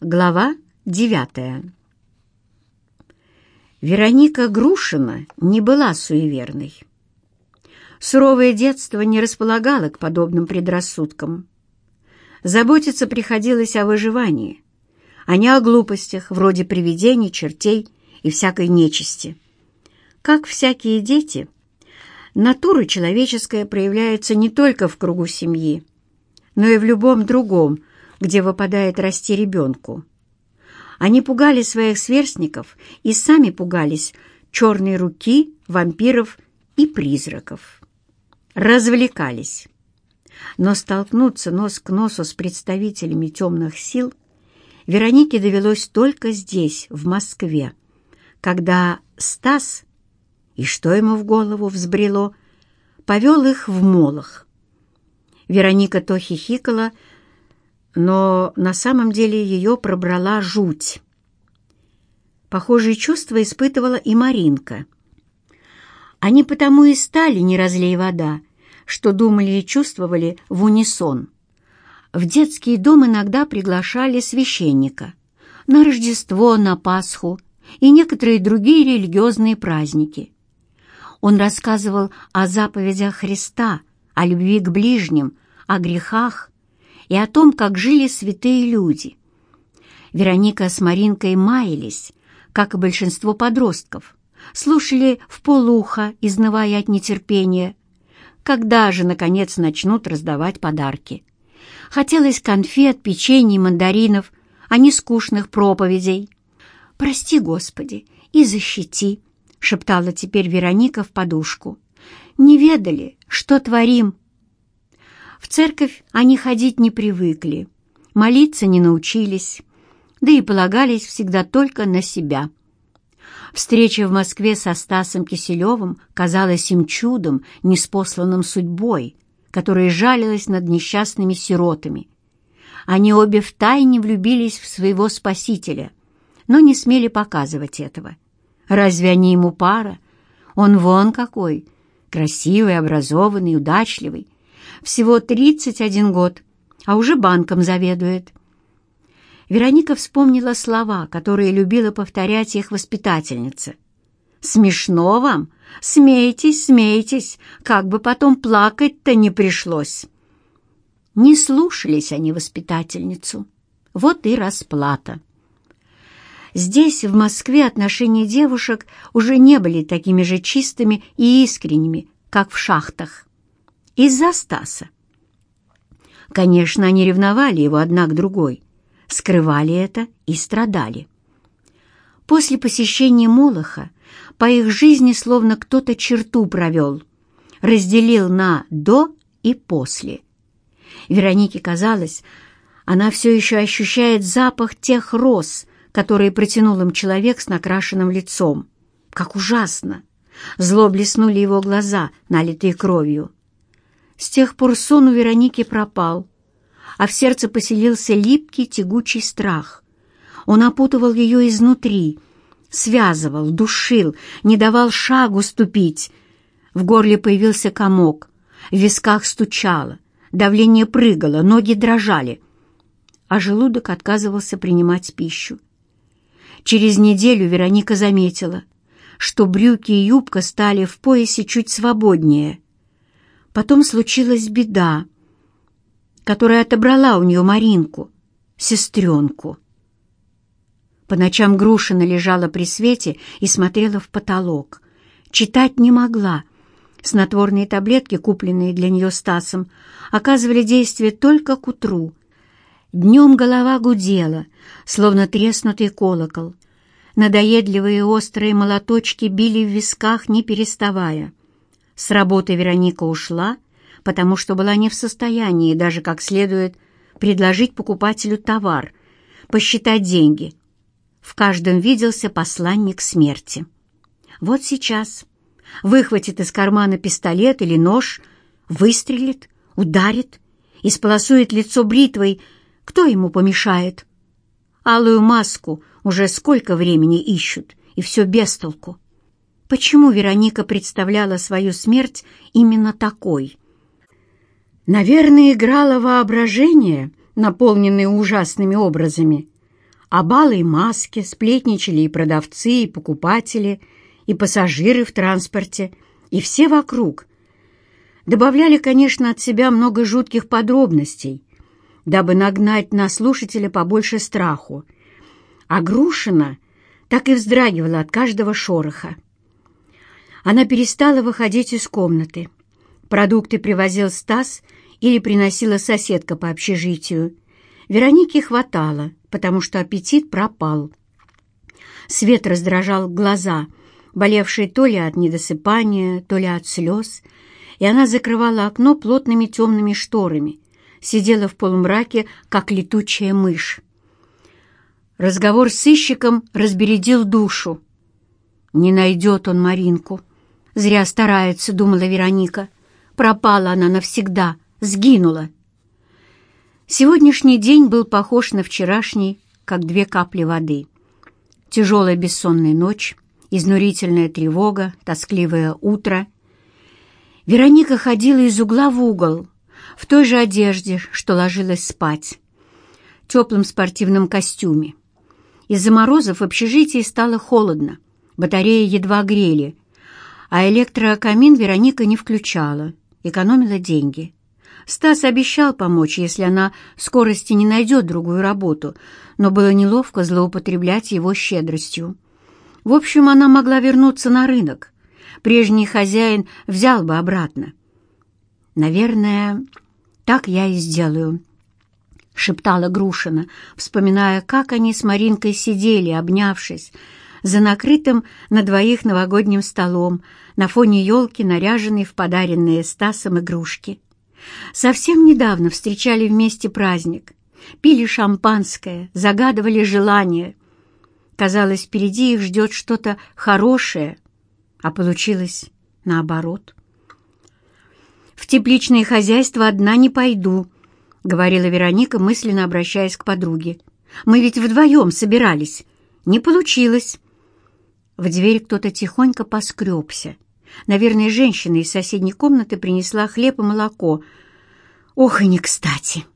Глава девятая Вероника Грушина не была суеверной. Суровое детство не располагало к подобным предрассудкам. Заботиться приходилось о выживании, а не о глупостях, вроде привидений, чертей и всякой нечисти. Как всякие дети, натура человеческая проявляется не только в кругу семьи, но и в любом другом, где выпадает расти ребенку. Они пугали своих сверстников и сами пугались черной руки, вампиров и призраков. Развлекались. Но столкнуться нос к носу с представителями темных сил Веронике довелось только здесь, в Москве, когда Стас, и что ему в голову взбрело, повел их в Молох. Вероника то хихикала, но на самом деле ее пробрала жуть. Похожие чувства испытывала и Маринка. Они потому и стали «не разлей вода», что думали и чувствовали в унисон. В детский дом иногда приглашали священника на Рождество, на Пасху и некоторые другие религиозные праздники. Он рассказывал о заповедях Христа, о любви к ближним, о грехах и о том, как жили святые люди. Вероника с Маринкой маялись, как и большинство подростков, слушали в полухо, изнывая от нетерпения, когда же, наконец, начнут раздавать подарки. Хотелось конфет, печенье, мандаринов, а не скучных проповедей. «Прости, Господи, и защити», — шептала теперь Вероника в подушку. «Не ведали, что творим, в церковь они ходить не привыкли, молиться не научились, да и полагались всегда только на себя. Встреча в Москве со Стасом Киселевым казалась им чудом, неспосланным судьбой, которая жалилась над несчастными сиротами. Они обе втайне влюбились в своего спасителя, но не смели показывать этого. Разве они ему пара? Он вон какой, красивый, образованный, удачливый, всего 31 год, а уже банком заведует. Вероника вспомнила слова, которые любила повторять их воспитательница. «Смешно вам? Смейтесь, смейтесь, как бы потом плакать-то не пришлось». Не слушались они воспитательницу. Вот и расплата. Здесь, в Москве, отношения девушек уже не были такими же чистыми и искренними, как в шахтах из-за Стаса. Конечно, они ревновали его одна к другой, скрывали это и страдали. После посещения Молоха по их жизни словно кто-то черту провел, разделил на «до» и «после». Веронике казалось, она все еще ощущает запах тех роз, которые протянул им человек с накрашенным лицом. Как ужасно! Зло блеснули его глаза, налитые кровью. С тех пор сон у Вероники пропал, а в сердце поселился липкий тягучий страх. Он опутывал ее изнутри, связывал, душил, не давал шагу ступить. В горле появился комок, в висках стучало, давление прыгало, ноги дрожали, а желудок отказывался принимать пищу. Через неделю Вероника заметила, что брюки и юбка стали в поясе чуть свободнее — Потом случилась беда, которая отобрала у нее Маринку, сестренку. По ночам Грушина лежала при свете и смотрела в потолок. Читать не могла. Снотворные таблетки, купленные для нее Стасом, оказывали действие только к утру. Днем голова гудела, словно треснутый колокол. Надоедливые острые молоточки били в висках, не переставая. С работы Вероника ушла, потому что была не в состоянии даже как следует предложить покупателю товар, посчитать деньги. В каждом виделся посланник смерти. Вот сейчас выхватит из кармана пистолет или нож, выстрелит, ударит, исполосует лицо бритвой, кто ему помешает? Алую маску уже сколько времени ищут, и все без толку. Почему Вероника представляла свою смерть именно такой? Наверное, играло воображение, наполненное ужасными образами. О балой маске сплетничали и продавцы, и покупатели, и пассажиры в транспорте, и все вокруг. Добавляли, конечно, от себя много жутких подробностей, дабы нагнать на слушателя побольше страху. А Грушина так и вздрагивала от каждого шороха. Она перестала выходить из комнаты. Продукты привозил Стас или приносила соседка по общежитию. Веронике хватало, потому что аппетит пропал. Свет раздражал глаза, болевшие то ли от недосыпания, то ли от слез, и она закрывала окно плотными темными шторами, сидела в полумраке, как летучая мышь. Разговор с сыщиком разбередил душу. Не найдет он Маринку. Зря старается, думала Вероника. Пропала она навсегда, сгинула. Сегодняшний день был похож на вчерашний, как две капли воды. Тяжелая бессонная ночь, изнурительная тревога, тоскливое утро. Вероника ходила из угла в угол, в той же одежде, что ложилась спать, в теплом спортивном костюме. Из-за морозов в общежитии стало холодно, батареи едва грели, а электрокамин Вероника не включала, экономила деньги. Стас обещал помочь, если она скорости не найдет другую работу, но было неловко злоупотреблять его щедростью. В общем, она могла вернуться на рынок. Прежний хозяин взял бы обратно. «Наверное, так я и сделаю», — шептала Грушина, вспоминая, как они с Маринкой сидели, обнявшись, за накрытым на двоих новогодним столом, на фоне елки, наряженной в подаренные Стасом игрушки. Совсем недавно встречали вместе праздник, пили шампанское, загадывали желания. Казалось, впереди их ждет что-то хорошее, а получилось наоборот. «В тепличное хозяйство одна не пойду», — говорила Вероника, мысленно обращаясь к подруге. «Мы ведь вдвоем собирались. Не получилось». В дверь кто-то тихонько поскребся. Наверное, женщина из соседней комнаты принесла хлеб и молоко. Ох, и не кстати.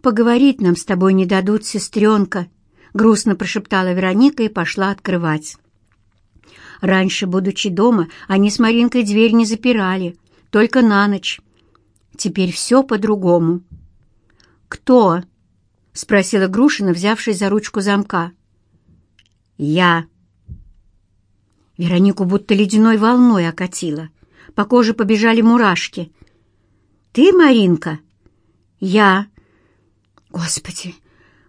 «Поговорить нам с тобой не дадут, сестренка», — грустно прошептала Вероника и пошла открывать. Раньше, будучи дома, они с Маринкой дверь не запирали, только на ночь. Теперь все по-другому. «Кто?» — спросила Грушина, взявшись за ручку замка. «Я», Веронику будто ледяной волной окатило. По коже побежали мурашки. «Ты, Маринка?» «Я». «Господи,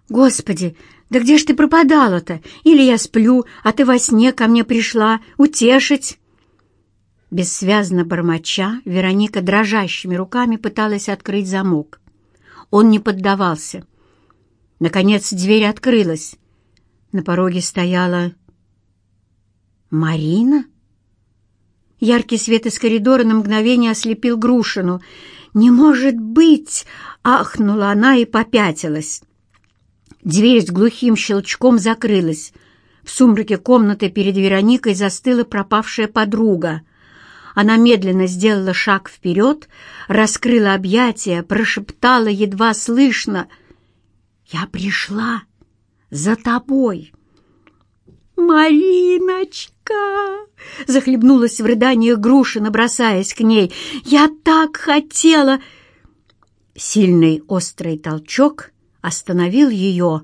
господи, да где ж ты пропадала-то? Или я сплю, а ты во сне ко мне пришла утешить?» Бессвязно бормоча, Вероника дрожащими руками пыталась открыть замок. Он не поддавался. Наконец дверь открылась. На пороге стояла «Марина?» Яркий свет из коридора на мгновение ослепил Грушину. «Не может быть!» — ахнула она и попятилась. Дверь с глухим щелчком закрылась. В сумраке комнаты перед Вероникой застыла пропавшая подруга. Она медленно сделала шаг вперед, раскрыла объятия, прошептала едва слышно «Я пришла за тобой». «Мариночка!» — захлебнулась в рыданиях Грушина, бросаясь к ней. «Я так хотела!» Сильный острый толчок остановил ее,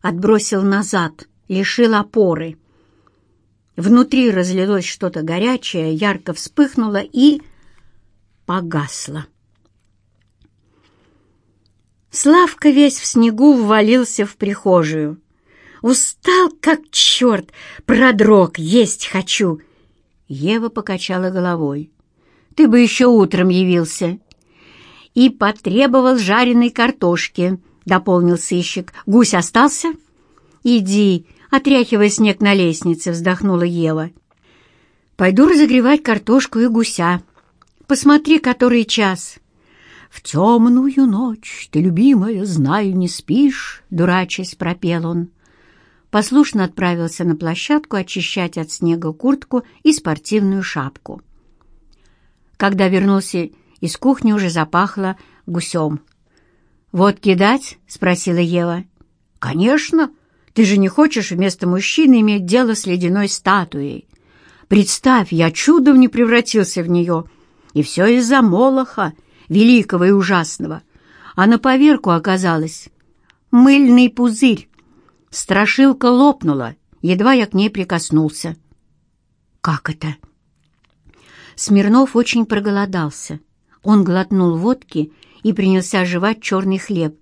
отбросил назад, лишил опоры. Внутри разлилось что-то горячее, ярко вспыхнуло и погасло. Славка весь в снегу ввалился в прихожую. Устал, как черт, продрог, есть хочу. Ева покачала головой. Ты бы еще утром явился. И потребовал жареной картошки, дополнил сыщик. Гусь остался? Иди, отряхивай снег на лестнице, вздохнула Ева. Пойду разогревать картошку и гуся. Посмотри, который час. В темную ночь ты, любимая, знаю, не спишь, дурачась, пропел он послушно отправился на площадку очищать от снега куртку и спортивную шапку. Когда вернулся из кухни, уже запахло гусем. «Вот кидать?» — спросила Ева. «Конечно! Ты же не хочешь вместо мужчины иметь дело с ледяной статуей. Представь, я чудом не превратился в нее. И все из-за Молоха, великого и ужасного. А на поверку оказалось мыльный пузырь. Страшилка лопнула, едва я к ней прикоснулся. «Как это?» Смирнов очень проголодался. Он глотнул водки и принялся жевать черный хлеб.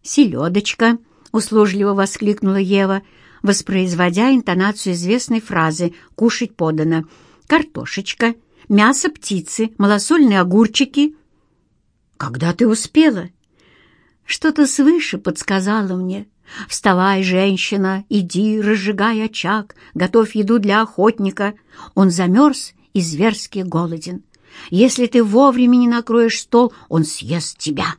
«Селедочка!» — услужливо воскликнула Ева, воспроизводя интонацию известной фразы «кушать подано». «Картошечка, мясо птицы, малосольные огурчики». «Когда ты успела?» «Что-то свыше подсказала мне. Вставай, женщина, иди, разжигай очаг, готовь еду для охотника. Он замерз и зверски голоден. Если ты вовремя не накроешь стол, он съест тебя».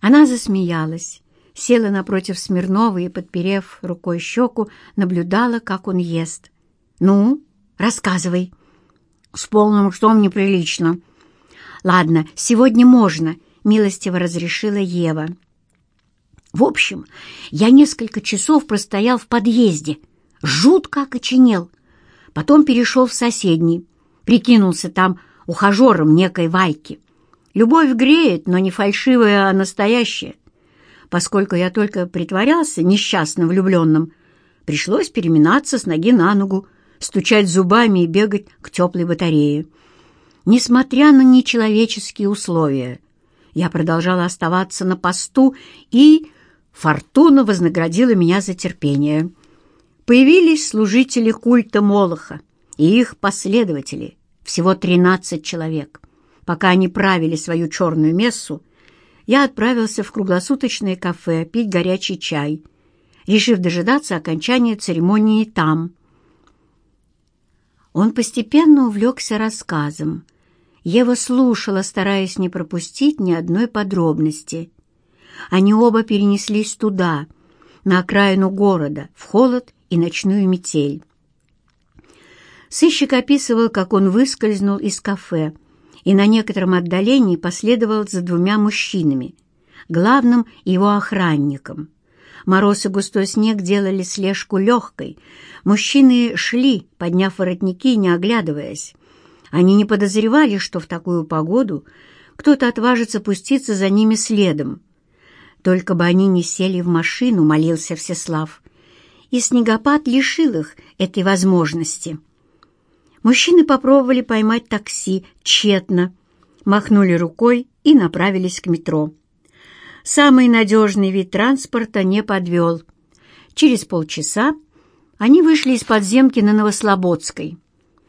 Она засмеялась, села напротив Смирнова и, подперев рукой щеку, наблюдала, как он ест. «Ну, рассказывай». «С полным штом неприлично». «Ладно, сегодня можно», — милостиво разрешила Ева. В общем, я несколько часов простоял в подъезде, жутко окоченел. Потом перешел в соседний, прикинулся там ухажером некой Вайки. Любовь греет, но не фальшивая, а настоящая. Поскольку я только притворялся несчастно влюбленным, пришлось переминаться с ноги на ногу, стучать зубами и бегать к теплой батарее. Несмотря на нечеловеческие условия, я продолжала оставаться на посту, и фортуна вознаградила меня за терпение. Появились служители культа Молоха и их последователи, всего 13 человек. Пока они правили свою черную мессу, я отправился в круглосуточное кафе пить горячий чай, решив дожидаться окончания церемонии там. Он постепенно увлекся рассказом. Ева слушала, стараясь не пропустить ни одной подробности. Они оба перенеслись туда, на окраину города, в холод и ночную метель. Сыщик описывал, как он выскользнул из кафе, и на некотором отдалении последовал за двумя мужчинами, главным его охранником. Мороз и густой снег делали слежку легкой. Мужчины шли, подняв воротники, не оглядываясь. Они не подозревали, что в такую погоду кто-то отважится пуститься за ними следом. Только бы они не сели в машину, молился Всеслав. И снегопад лишил их этой возможности. Мужчины попробовали поймать такси тщетно, махнули рукой и направились к метро. Самый надежный вид транспорта не подвел. Через полчаса они вышли из подземки на Новослободской.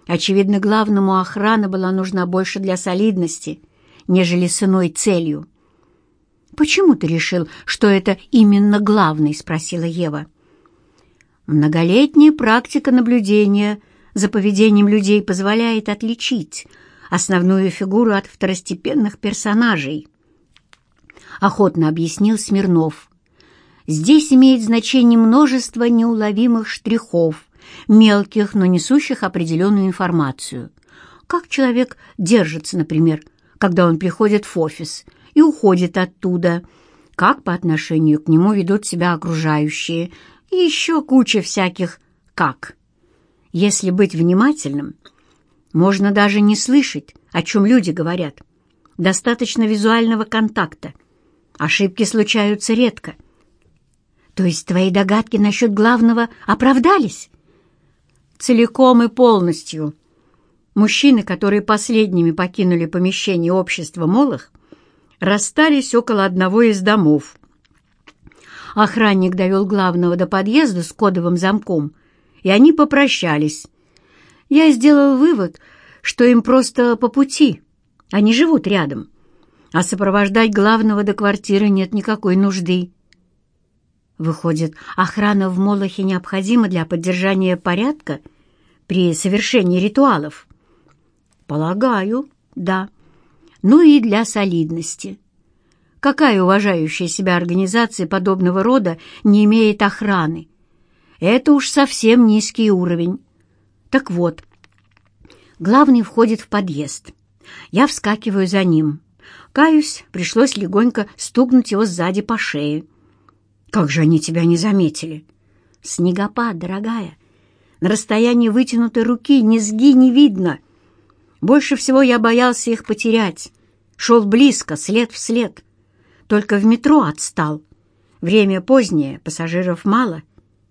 Очевидно, главному охрана была нужна больше для солидности, нежели с иной целью. «Почему ты решил, что это именно главный?» — спросила Ева. «Многолетняя практика наблюдения — за поведением людей позволяет отличить основную фигуру от второстепенных персонажей. Охотно объяснил Смирнов. Здесь имеет значение множество неуловимых штрихов, мелких, но несущих определенную информацию. Как человек держится, например, когда он приходит в офис и уходит оттуда, как по отношению к нему ведут себя окружающие, и еще куча всяких «как». Если быть внимательным, можно даже не слышать, о чем люди говорят. Достаточно визуального контакта. Ошибки случаются редко. То есть твои догадки насчет главного оправдались? Целиком и полностью. Мужчины, которые последними покинули помещение общества Молох, расстались около одного из домов. Охранник довел главного до подъезда с кодовым замком — и они попрощались. Я сделал вывод, что им просто по пути, они живут рядом, а сопровождать главного до квартиры нет никакой нужды. Выходит, охрана в Молохе необходима для поддержания порядка при совершении ритуалов? Полагаю, да. Ну и для солидности. Какая уважающая себя организация подобного рода не имеет охраны? Это уж совсем низкий уровень. Так вот, главный входит в подъезд. Я вскакиваю за ним. Каюсь, пришлось легонько стукнуть его сзади по шее. Как же они тебя не заметили? Снегопад, дорогая. На расстоянии вытянутой руки низги не видно. Больше всего я боялся их потерять. Шел близко, след в след. Только в метро отстал. Время позднее, пассажиров мало.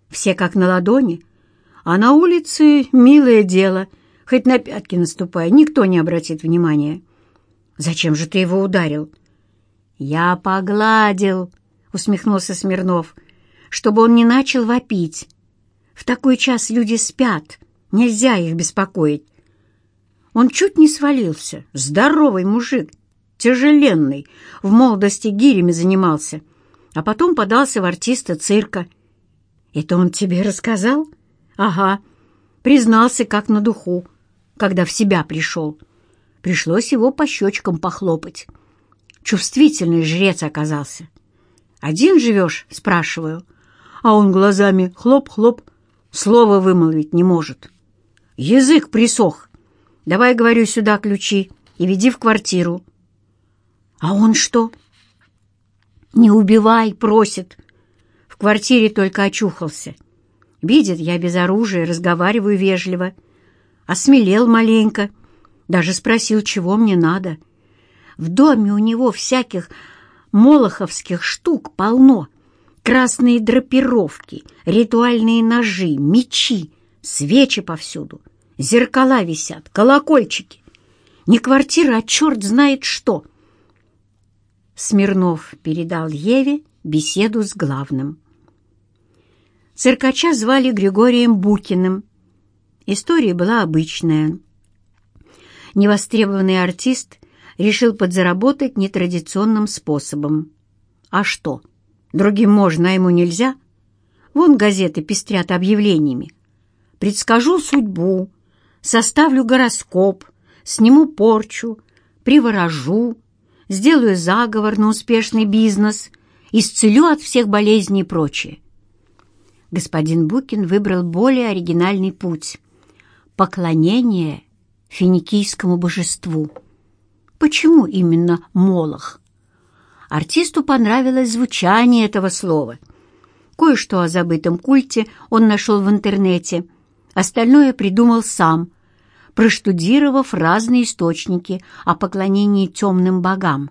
Все как на ладони. А на улице милое дело. Хоть на пятки наступай, никто не обратит внимания. Зачем же ты его ударил? Я погладил, усмехнулся Смирнов, чтобы он не начал вопить. В такой час люди спят, нельзя их беспокоить. Он чуть не свалился, здоровый мужик, тяжеленный, в молодости гирями занимался, а потом подался в артиста цирка. «Это он тебе рассказал?» «Ага, признался как на духу, когда в себя пришел. Пришлось его по щечкам похлопать. Чувствительный жрец оказался. «Один живешь?» — спрашиваю. А он глазами хлоп-хлоп, слова вымолвить не может. Язык присох. Давай, говорю, сюда ключи и веди в квартиру. А он что? Не убивай, просит. В квартире только очухался. Видит, я без оружия, разговариваю вежливо. Осмелел маленько. Даже спросил, чего мне надо. В доме у него всяких молоховских штук полно. Красные драпировки, ритуальные ножи, мечи, свечи повсюду. Зеркала висят, колокольчики. Не квартира, а черт знает что. Смирнов передал Еве беседу с главным. Циркача звали Григорием Букиным. История была обычная. Невостребованный артист решил подзаработать нетрадиционным способом. А что, другим можно, а ему нельзя? Вон газеты пестрят объявлениями. Предскажу судьбу, составлю гороскоп, сниму порчу, приворожу, сделаю заговор на успешный бизнес, исцелю от всех болезней и прочее. Господин Букин выбрал более оригинальный путь — поклонение финикийскому божеству. Почему именно Молох? Артисту понравилось звучание этого слова. Кое-что о забытом культе он нашел в интернете, остальное придумал сам, проштудировав разные источники о поклонении темным богам.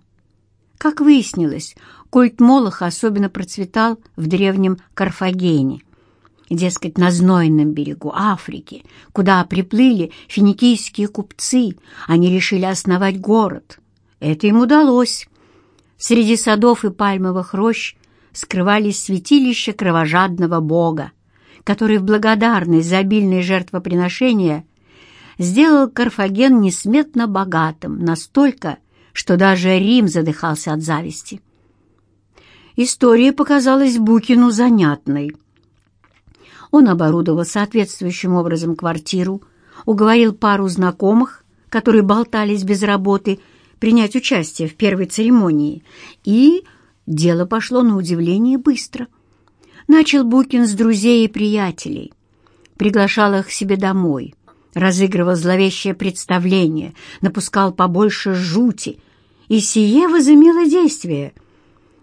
Как выяснилось, культ Молоха особенно процветал в древнем Карфагене – дескать, на знойном берегу Африки, куда приплыли финикийские купцы, они решили основать город. Это им удалось. Среди садов и пальмовых рощ скрывались святилища кровожадного бога, который в благодарность за обильные жертвоприношения сделал Карфаген несметно богатым, настолько, что даже Рим задыхался от зависти. История показалась Букину занятной. Он оборудовал соответствующим образом квартиру, уговорил пару знакомых, которые болтались без работы, принять участие в первой церемонии, и дело пошло на удивление быстро. Начал Букин с друзей и приятелей, приглашал их к себе домой, разыгрывал зловещее представление, напускал побольше жути, и сие возымело действие.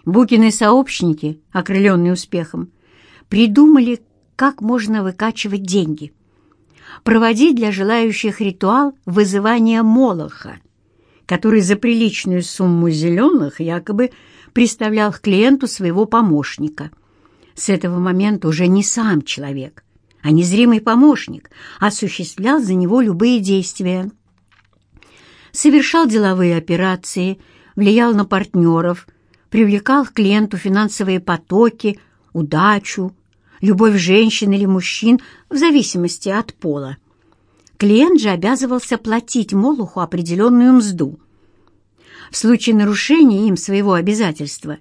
Букины сообщники, окрыленные успехом, придумали, как можно выкачивать деньги. Проводить для желающих ритуал вызывания Молоха, который за приличную сумму зеленых якобы представлял к клиенту своего помощника. С этого момента уже не сам человек, а незримый помощник осуществлял за него любые действия. Совершал деловые операции, влиял на партнеров, привлекал к клиенту финансовые потоки, удачу, любовь женщин или мужчин в зависимости от пола. Клиент же обязывался платить Молоху определенную мзду. В случае нарушения им своего обязательства,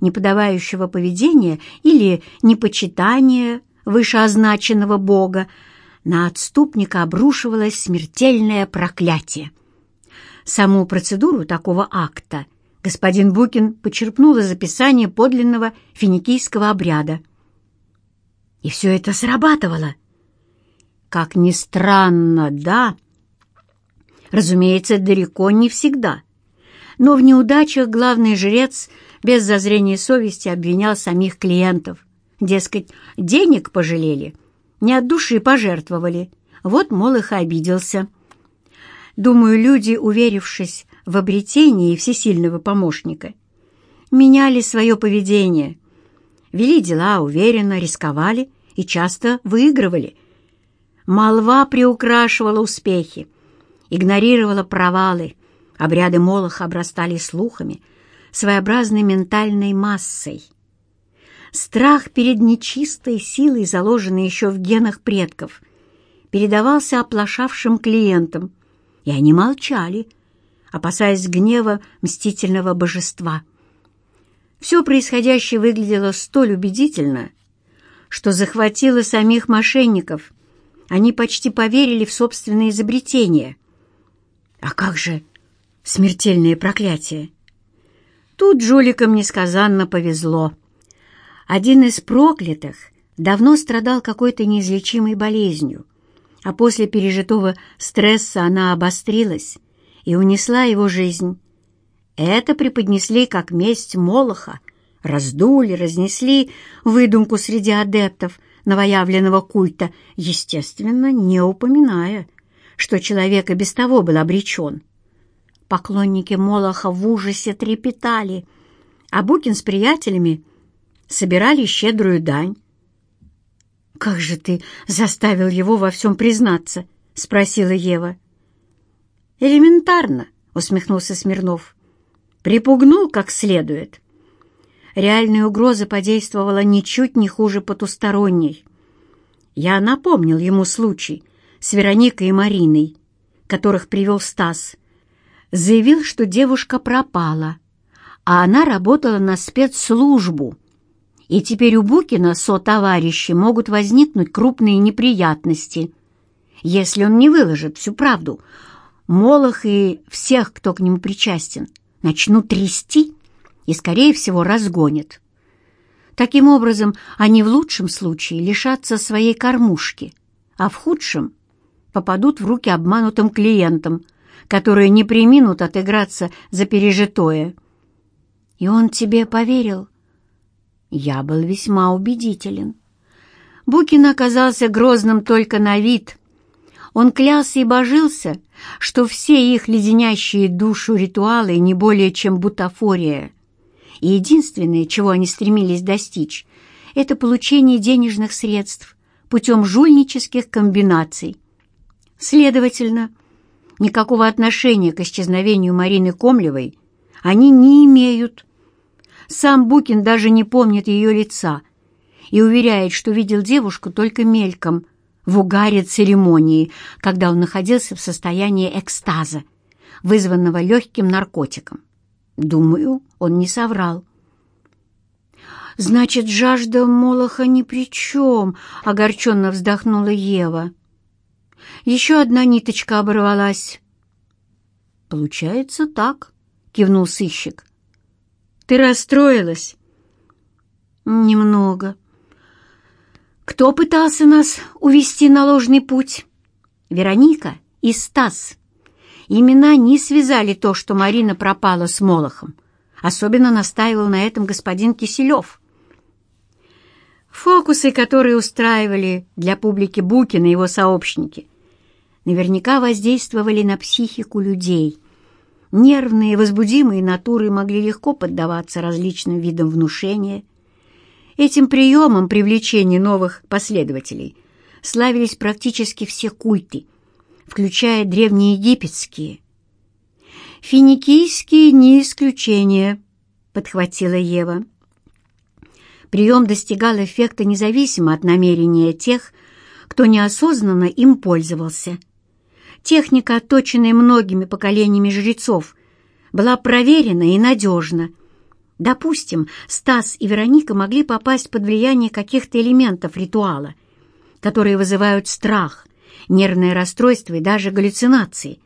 неподавающего поведения или непочитания вышеозначенного Бога, на отступника обрушивалось смертельное проклятие. Саму процедуру такого акта господин Букин почерпнул из описания подлинного финикийского обряда – и все это срабатывало. Как ни странно, да. Разумеется, далеко не всегда. Но в неудачах главный жрец без зазрения совести обвинял самих клиентов. Дескать, денег пожалели, не от души пожертвовали. Вот, мол, их обиделся. Думаю, люди, уверившись в обретении всесильного помощника, меняли свое поведение, вели дела уверенно, рисковали и часто выигрывали. Молва приукрашивала успехи, игнорировала провалы, обряды Молоха обрастали слухами, своеобразной ментальной массой. Страх перед нечистой силой, заложенной еще в генах предков, передавался оплошавшим клиентам, и они молчали, опасаясь гнева мстительного божества. Все происходящее выглядело столь убедительно, что захватило самих мошенников. Они почти поверили в собственное изобретение. А как же смертельное проклятие? Тут жуликам несказанно повезло. Один из проклятых давно страдал какой-то неизлечимой болезнью, а после пережитого стресса она обострилась и унесла его жизнь. Это преподнесли как месть Молоха, раздули, разнесли выдумку среди адептов новоявленного культа, естественно, не упоминая, что человек и без того был обречен. Поклонники Молоха в ужасе трепетали, а Букин с приятелями собирали щедрую дань. «Как же ты заставил его во всем признаться?» — спросила Ева. «Элементарно», — усмехнулся Смирнов. «Припугнул как следует». Реальная угроза подействовала ничуть не хуже потусторонней. Я напомнил ему случай с Вероникой и Мариной, которых привел Стас. Заявил, что девушка пропала, а она работала на спецслужбу. И теперь у Букина со-товарищи могут возникнуть крупные неприятности, если он не выложит всю правду — Молох и всех, кто к нему причастен, начнут трясти и, скорее всего, разгонят. Таким образом, они в лучшем случае лишатся своей кормушки, а в худшем попадут в руки обманутым клиентам, которые не приминут отыграться за пережитое. И он тебе поверил? Я был весьма убедителен. Букин оказался грозным только на вид. Он клялся и божился, что все их леденящие душу ритуалы не более чем бутафория. И единственное, чего они стремились достичь, это получение денежных средств путем жульнических комбинаций. Следовательно, никакого отношения к исчезновению Марины Комлевой они не имеют. Сам Букин даже не помнит ее лица и уверяет, что видел девушку только мельком – в угаре церемонии, когда он находился в состоянии экстаза, вызванного легким наркотиком. Думаю, он не соврал. «Значит, жажда Молоха ни при чем», — огорченно вздохнула Ева. Еще одна ниточка оборвалась. «Получается так», — кивнул сыщик. «Ты расстроилась?» «Немного», кто пытался нас увести на ложный путь? Вероника и Стас. Имена не связали то, что Марина пропала с Молохом. Особенно настаивал на этом господин Киселев. Фокусы, которые устраивали для публики Букина и его сообщники, наверняка воздействовали на психику людей. Нервные, возбудимые натуры могли легко поддаваться различным видам внушения – Этим приемом привлечения новых последователей славились практически все культы, включая древнеегипетские. «Финикийские не исключение», — подхватила Ева. Прием достигал эффекта независимо от намерения тех, кто неосознанно им пользовался. Техника, отточенная многими поколениями жрецов, была проверена и надежна — Допустим, Стас и Вероника могли попасть под влияние каких-то элементов ритуала, которые вызывают страх, нервное расстройство и даже галлюцинации.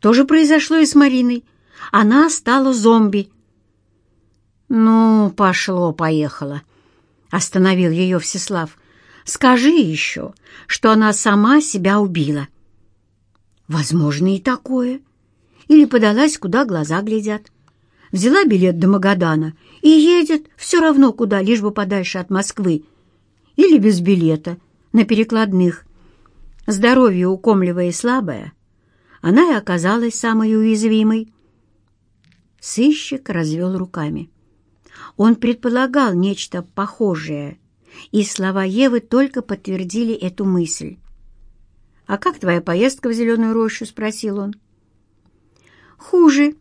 То же произошло и с Мариной. Она стала зомби. «Ну, пошло-поехало», — остановил ее Всеслав. «Скажи еще, что она сама себя убила». «Возможно и такое. Или подалась, куда глаза глядят. взяла билет до Магадана и едет все равно куда, лишь бы подальше от Москвы. Или без билета, на перекладных. Здоровье укомливая и слабое, она и оказалась самой уязвимой. Сыщик развел руками. Он предполагал нечто похожее, и слова Евы только подтвердили эту мысль. «А как твоя поездка в Зеленую рощу?» — спросил он. «Хуже,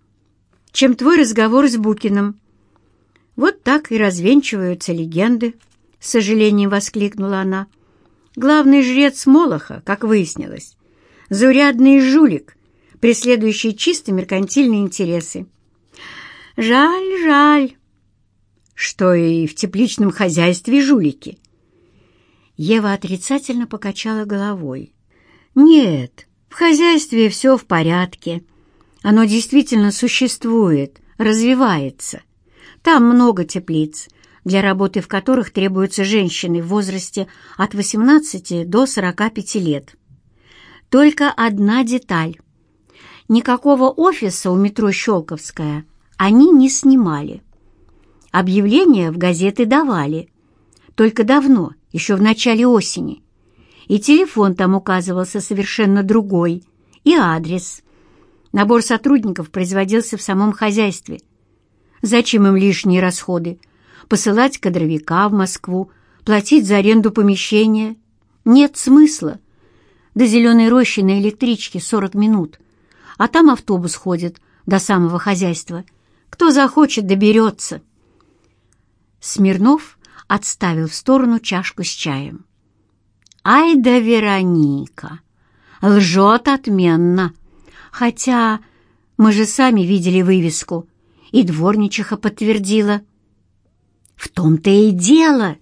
чем твой разговор с Букиным». «Вот так и развенчиваются легенды», — с сожалением воскликнула она. «Главный жрец Молоха, как выяснилось, заурядный жулик, преследующий чисто меркантильные интересы. Жаль, жаль, что и в тепличном хозяйстве жулики». Ева отрицательно покачала головой. «Нет, в хозяйстве все в порядке. Оно действительно существует, развивается. Там много теплиц, для работы в которых требуются женщины в возрасте от 18 до 45 лет. Только одна деталь. Никакого офиса у метро «Щелковская» они не снимали. Объявления в газеты давали. Только давно, еще в начале осени и телефон там указывался совершенно другой, и адрес. Набор сотрудников производился в самом хозяйстве. Зачем им лишние расходы? Посылать кадровика в Москву, платить за аренду помещения? Нет смысла. До Зеленой рощи на электричке 40 минут, а там автобус ходит до самого хозяйства. Кто захочет, доберется. Смирнов отставил в сторону чашку с чаем. Ай да Вероника! Лжет отменно. Хотя мы же сами видели вывеску, и дворничиха подтвердила. В том-то и дело.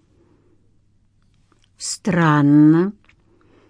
Странно.